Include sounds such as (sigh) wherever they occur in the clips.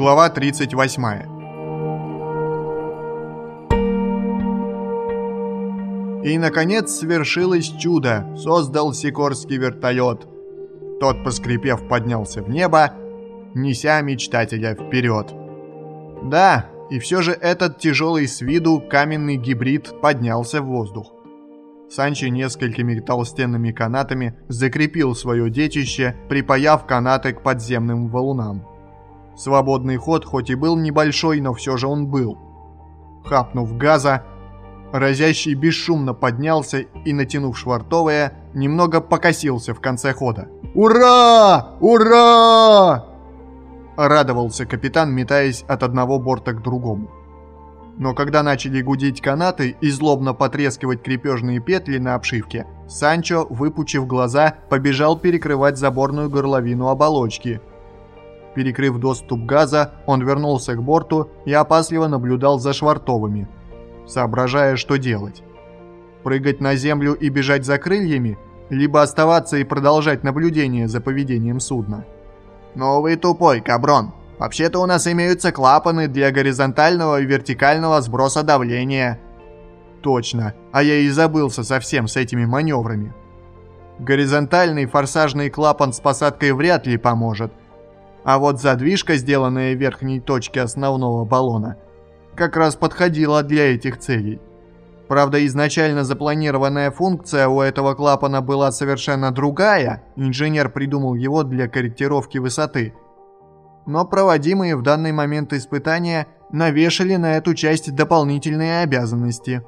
Глава 38. И, наконец, свершилось чудо. Создал Сикорский вертолет. Тот, поскрипев, поднялся в небо, неся мечтателя вперед. Да, и все же этот тяжелый с виду каменный гибрид поднялся в воздух. Санчо несколькими толстенными канатами закрепил свое детище, припаяв канаты к подземным валунам. Свободный ход хоть и был небольшой, но все же он был. Хапнув газа, разящий бесшумно поднялся и, натянув швартовое, немного покосился в конце хода. «Ура! Ура!» Радовался капитан, метаясь от одного борта к другому. Но когда начали гудеть канаты и злобно потрескивать крепежные петли на обшивке, Санчо, выпучив глаза, побежал перекрывать заборную горловину оболочки. Перекрыв доступ газа, он вернулся к борту и опасливо наблюдал за швартовыми, соображая, что делать. Прыгать на землю и бежать за крыльями, либо оставаться и продолжать наблюдение за поведением судна. «Ну вы тупой, каброн!» Вообще-то у нас имеются клапаны для горизонтального и вертикального сброса давления. Точно, а я и забылся совсем с этими маневрами. Горизонтальный форсажный клапан с посадкой вряд ли поможет. А вот задвижка, сделанная в верхней точке основного баллона, как раз подходила для этих целей. Правда, изначально запланированная функция у этого клапана была совершенно другая, инженер придумал его для корректировки высоты – но проводимые в данный момент испытания навешали на эту часть дополнительные обязанности.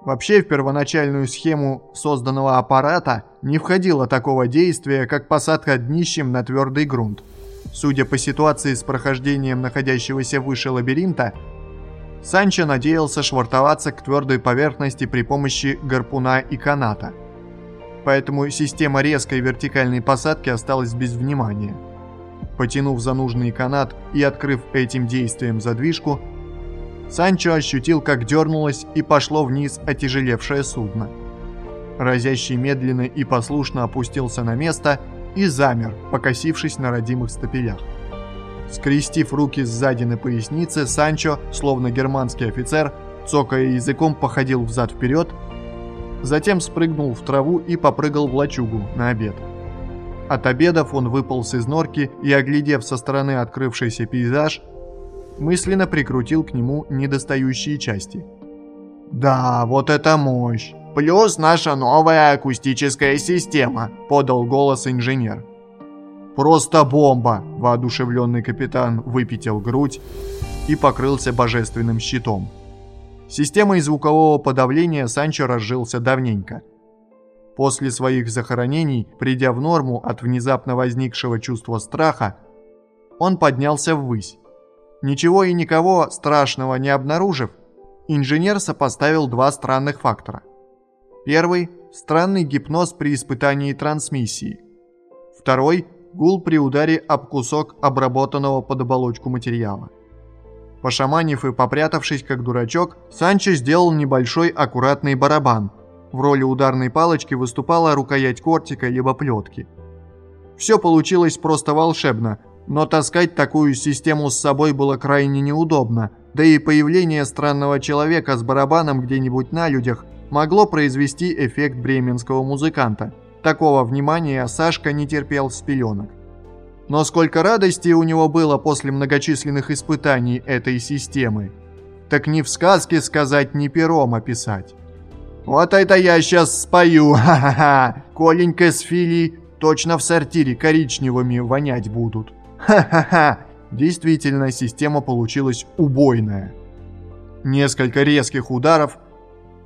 Вообще в первоначальную схему созданного аппарата не входило такого действия, как посадка днищем на твердый грунт. Судя по ситуации с прохождением находящегося выше лабиринта, Санчо надеялся швартоваться к твердой поверхности при помощи гарпуна и каната. Поэтому система резкой вертикальной посадки осталась без внимания. Потянув за нужный канат и открыв этим действием задвижку, Санчо ощутил, как дернулось и пошло вниз отяжелевшее судно. Разящий медленно и послушно опустился на место и замер, покосившись на родимых стапелях. Скрестив руки сзади на пояснице, Санчо, словно германский офицер, цокая языком, походил взад-вперед, затем спрыгнул в траву и попрыгал в лачугу на обед. От обедов он выполз из норки и, оглядев со стороны открывшийся пейзаж, мысленно прикрутил к нему недостающие части. «Да, вот это мощь! Плюс наша новая акустическая система», — подал голос инженер. «Просто бомба!» — воодушевленный капитан выпятил грудь и покрылся божественным щитом. Системой звукового подавления Санчо разжился давненько — После своих захоронений, придя в норму от внезапно возникшего чувства страха, он поднялся ввысь. Ничего и никого страшного не обнаружив, инженер сопоставил два странных фактора. Первый – странный гипноз при испытании трансмиссии. Второй – гул при ударе об кусок обработанного под оболочку материала. Пошаманив и попрятавшись как дурачок, Санчо сделал небольшой аккуратный барабан – в роли ударной палочки выступала рукоять кортика либо плетки. Все получилось просто волшебно, но таскать такую систему с собой было крайне неудобно, да и появление странного человека с барабаном где-нибудь на людях могло произвести эффект бременского музыканта. Такого внимания Сашка не терпел с пеленок. Но сколько радости у него было после многочисленных испытаний этой системы. Так ни в сказке сказать, ни пером описать. Вот это я сейчас спою, (laughs) ха-ха-ха. Коленька с Фили точно в сортире коричневыми вонять будут. (laughs) Ха-ха-ха. Действительно, система получилась убойная. Несколько резких ударов,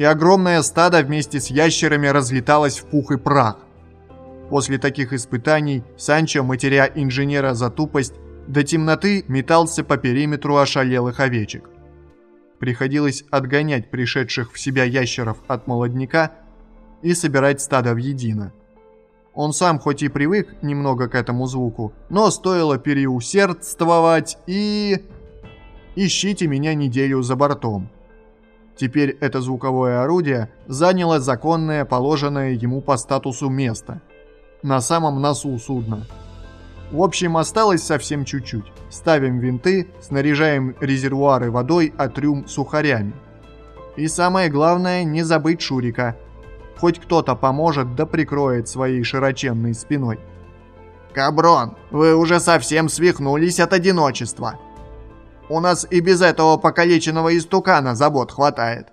и огромное стадо вместе с ящерами разлеталось в пух и прах. После таких испытаний Санчо, матеря инженера за тупость, до темноты метался по периметру ошалелых овечек приходилось отгонять пришедших в себя ящеров от молодняка и собирать стадо в едино. Он сам хоть и привык немного к этому звуку, но стоило переусердствовать и... Ищите меня неделю за бортом. Теперь это звуковое орудие заняло законное, положенное ему по статусу место. На самом носу судна. В общем, осталось совсем чуть-чуть. Ставим винты, снаряжаем резервуары водой, а трюм сухарями. И самое главное, не забыть Шурика. Хоть кто-то поможет да прикроет своей широченной спиной. «Каброн, вы уже совсем свихнулись от одиночества. У нас и без этого покалеченного истукана забот хватает.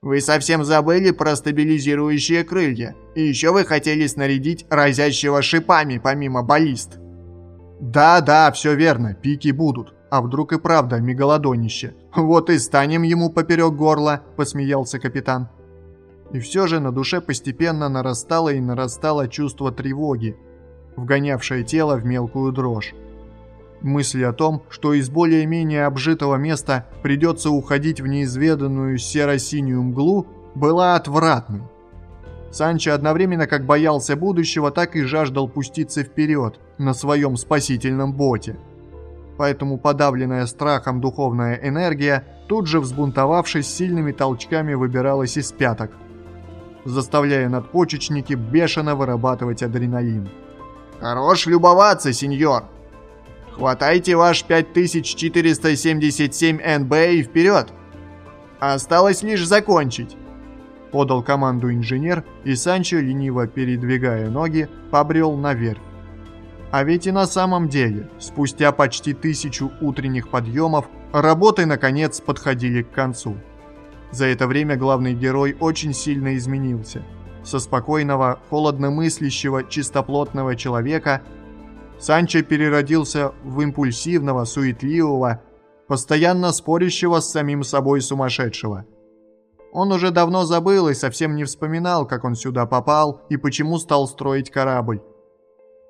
Вы совсем забыли про стабилизирующие крылья. И еще вы хотели снарядить разящего шипами помимо баллист». «Да-да, все верно, пики будут. А вдруг и правда мегалодонище? Вот и станем ему поперек горла», — посмеялся капитан. И все же на душе постепенно нарастало и нарастало чувство тревоги, вгонявшее тело в мелкую дрожь. Мысль о том, что из более-менее обжитого места придется уходить в неизведанную серо-синюю мглу, была отвратной. Санчо одновременно как боялся будущего, так и жаждал пуститься вперед на своем спасительном боте. Поэтому подавленная страхом духовная энергия, тут же взбунтовавшись сильными толчками, выбиралась из пяток, заставляя надпочечники бешено вырабатывать адреналин. «Хорош любоваться, сеньор!» Хватайте ваш 5477 НБ и вперед! Осталось лишь закончить!» Подал команду инженер, и Санчо, лениво передвигая ноги, побрел наверх. А ведь и на самом деле, спустя почти тысячу утренних подъемов, работы наконец подходили к концу. За это время главный герой очень сильно изменился. Со спокойного, холодномыслящего, чистоплотного человека Санчо переродился в импульсивного, суетливого, постоянно спорящего с самим собой сумасшедшего. Он уже давно забыл и совсем не вспоминал, как он сюда попал и почему стал строить корабль.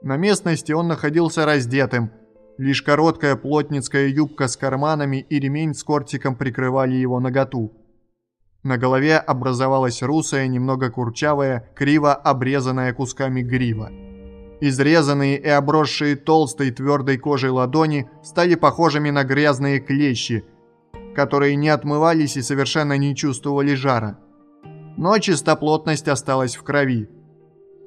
На местности он находился раздетым, лишь короткая плотницкая юбка с карманами и ремень с кортиком прикрывали его наготу. На голове образовалась русая, немного курчавая, криво обрезанная кусками грива. Изрезанные и обросшие толстой твердой кожей ладони стали похожими на грязные клещи, которые не отмывались и совершенно не чувствовали жара. Но чистоплотность осталась в крови.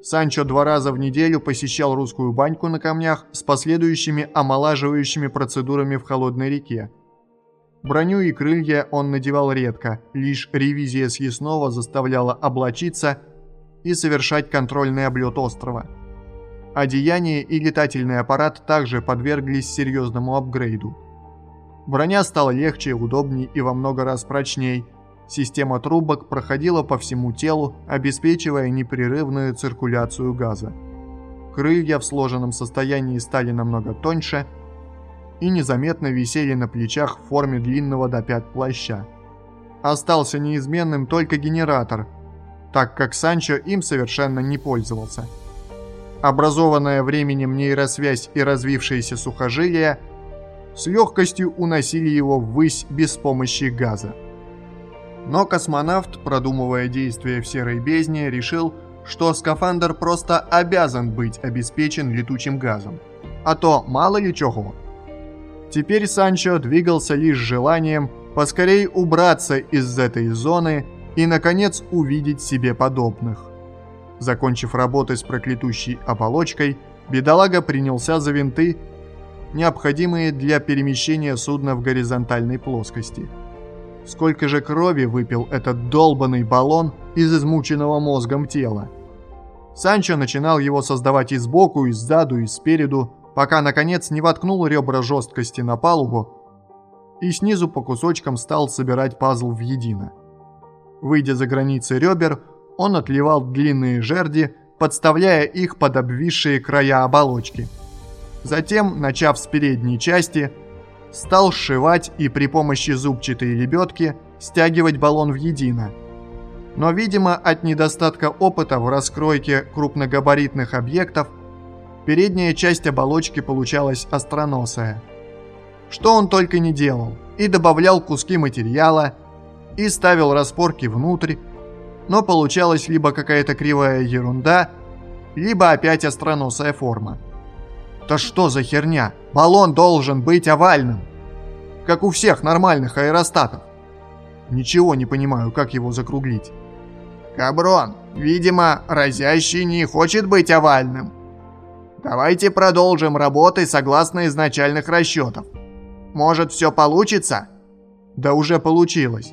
Санчо два раза в неделю посещал русскую баньку на камнях с последующими омолаживающими процедурами в холодной реке. Броню и крылья он надевал редко, лишь ревизия съестного заставляла облачиться и совершать контрольный облет острова. Одеяние и летательный аппарат также подверглись серьезному апгрейду. Броня стала легче, удобнее и во много раз прочней. Система трубок проходила по всему телу, обеспечивая непрерывную циркуляцию газа. Крылья в сложенном состоянии стали намного тоньше и незаметно висели на плечах в форме длинного до пят плаща. Остался неизменным только генератор, так как Санчо им совершенно не пользовался – Образованная временем нейросвязь и развившиеся сухожилия с легкостью уносили его ввысь без помощи газа. Но космонавт, продумывая действия в серой бездне, решил, что скафандр просто обязан быть обеспечен летучим газом. А то мало ли чего. Теперь Санчо двигался лишь желанием поскорей убраться из этой зоны и, наконец, увидеть себе подобных. Закончив работы с проклятущей оболочкой, бедолага принялся за винты, необходимые для перемещения судна в горизонтальной плоскости. Сколько же крови выпил этот долбанный баллон из измученного мозгом тела. Санчо начинал его создавать и сбоку, и сзаду, и спереду, пока наконец не воткнул ребра жесткости на палубу и снизу по кусочкам стал собирать пазл в едино. Выйдя за границы ребер, он отливал длинные жерди, подставляя их под обвисшие края оболочки. Затем, начав с передней части, стал сшивать и при помощи зубчатой лебедки стягивать баллон в едино. Но, видимо, от недостатка опыта в раскройке крупногабаритных объектов, передняя часть оболочки получалась остроносая. Что он только не делал, и добавлял куски материала, и ставил распорки внутрь, но получалась либо какая-то кривая ерунда, либо опять остроносая форма. Да что за херня? Баллон должен быть овальным. Как у всех нормальных аэростатов. Ничего не понимаю, как его закруглить. Каброн, видимо, разящий не хочет быть овальным. Давайте продолжим работы согласно изначальных расчетов. Может, все получится? Да уже получилось.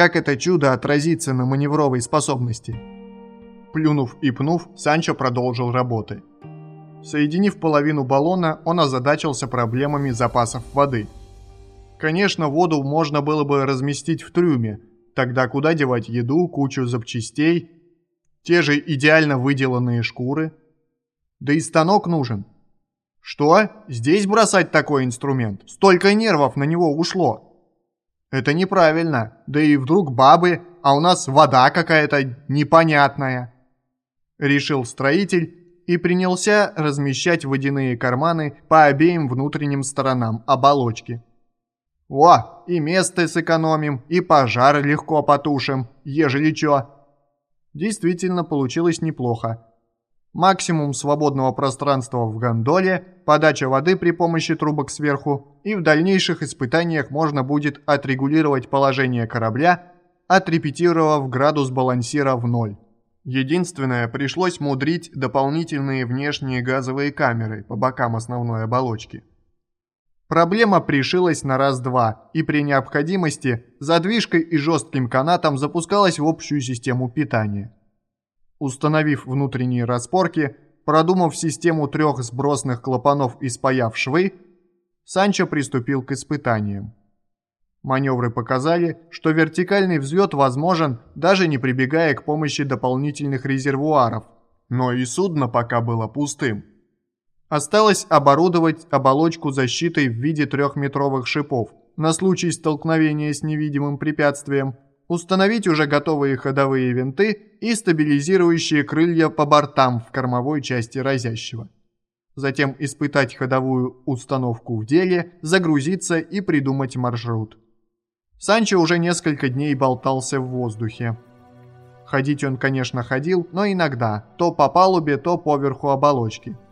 Как это чудо отразится на маневровой способности? Плюнув и пнув, Санчо продолжил работы. Соединив половину баллона, он озадачился проблемами запасов воды. Конечно, воду можно было бы разместить в трюме, тогда куда девать еду, кучу запчастей, те же идеально выделанные шкуры? Да и станок нужен. Что? Здесь бросать такой инструмент? Столько нервов на него ушло. Это неправильно. Да и вдруг бабы, а у нас вода какая-то непонятная. Решил строитель и принялся размещать водяные карманы по обеим внутренним сторонам оболочки. О, и место сэкономим, и пожар легко потушим, ежели чё. Действительно получилось неплохо. Максимум свободного пространства в гондоле, подача воды при помощи трубок сверху, и в дальнейших испытаниях можно будет отрегулировать положение корабля, отрепетировав градус балансира в ноль. Единственное, пришлось мудрить дополнительные внешние газовые камеры по бокам основной оболочки. Проблема пришилась на раз-два, и при необходимости задвижкой и жестким канатом запускалась в общую систему питания. Установив внутренние распорки, продумав систему трех сбросных клапанов и спаяв швы, Санчо приступил к испытаниям. Маневры показали, что вертикальный взлет возможен, даже не прибегая к помощи дополнительных резервуаров, но и судно пока было пустым. Осталось оборудовать оболочку защитой в виде трехметровых шипов на случай столкновения с невидимым препятствием, установить уже готовые ходовые винты и стабилизирующие крылья по бортам в кормовой части разящего. Затем испытать ходовую установку в деле, загрузиться и придумать маршрут. Санчо уже несколько дней болтался в воздухе. Ходить он, конечно, ходил, но иногда, то по палубе, то поверху оболочки –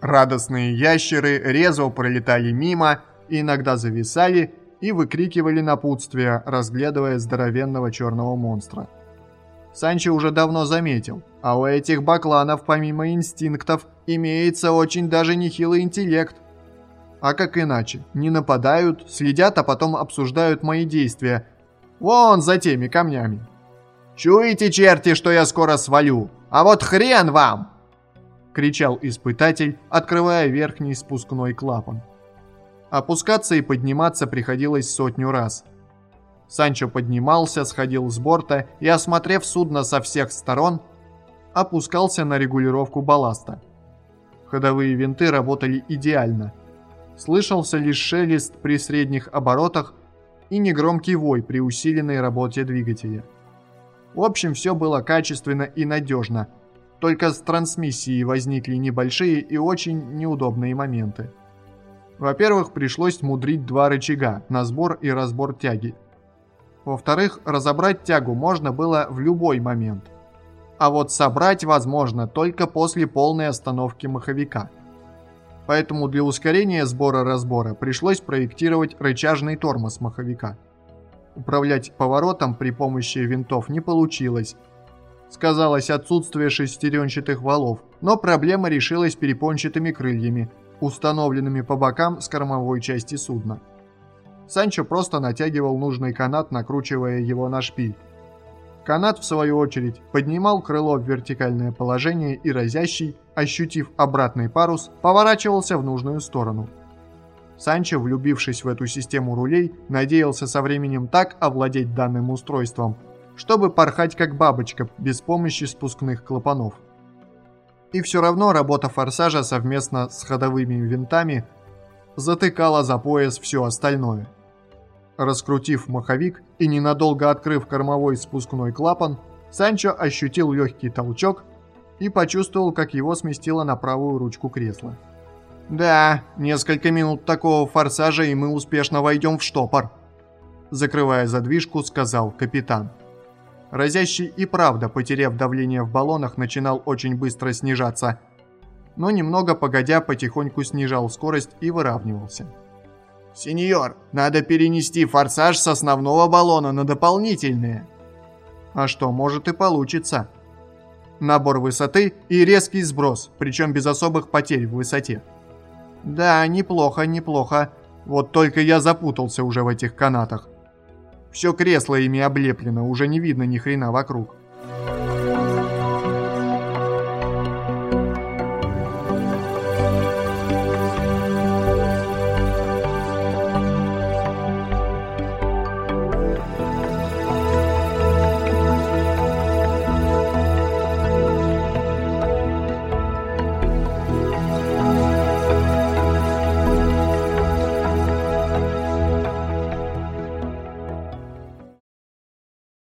Радостные ящеры резво пролетали мимо, иногда зависали и выкрикивали напутствия, разглядывая здоровенного черного монстра. Санчо уже давно заметил, а у этих бакланов помимо инстинктов имеется очень даже нехилый интеллект. А как иначе? Не нападают, следят, а потом обсуждают мои действия. Вон за теми камнями. «Чуете, черти, что я скоро свалю? А вот хрен вам!» кричал испытатель, открывая верхний спускной клапан. Опускаться и подниматься приходилось сотню раз. Санчо поднимался, сходил с борта и, осмотрев судно со всех сторон, опускался на регулировку балласта. Ходовые винты работали идеально. Слышался лишь шелест при средних оборотах и негромкий вой при усиленной работе двигателя. В общем, все было качественно и надежно, только с трансмиссией возникли небольшие и очень неудобные моменты. Во-первых, пришлось мудрить два рычага на сбор и разбор тяги. Во-вторых, разобрать тягу можно было в любой момент. А вот собрать возможно только после полной остановки маховика. Поэтому для ускорения сбора-разбора пришлось проектировать рычажный тормоз маховика. Управлять поворотом при помощи винтов не получилось, сказалось отсутствие шестеренчатых валов, но проблема решилась перепончатыми крыльями, установленными по бокам с кормовой части судна. Санчо просто натягивал нужный канат, накручивая его на шпиль. Канат, в свою очередь, поднимал крыло в вертикальное положение и разящий, ощутив обратный парус, поворачивался в нужную сторону. Санчо, влюбившись в эту систему рулей, надеялся со временем так овладеть данным устройством, чтобы порхать как бабочка без помощи спускных клапанов. И все равно работа форсажа совместно с ходовыми винтами затыкала за пояс все остальное. Раскрутив маховик и ненадолго открыв кормовой спускной клапан, Санчо ощутил легкий толчок и почувствовал, как его сместило на правую ручку кресла. «Да, несколько минут такого форсажа, и мы успешно войдем в штопор», закрывая задвижку, сказал капитан. Разящий и правда, потеряв давление в баллонах, начинал очень быстро снижаться. Но немного погодя, потихоньку снижал скорость и выравнивался. «Сеньор, надо перенести форсаж с основного баллона на дополнительные». «А что, может и получится». Набор высоты и резкий сброс, причем без особых потерь в высоте. «Да, неплохо, неплохо. Вот только я запутался уже в этих канатах». Все кресло ими облеплено, уже не видно ни хрена вокруг.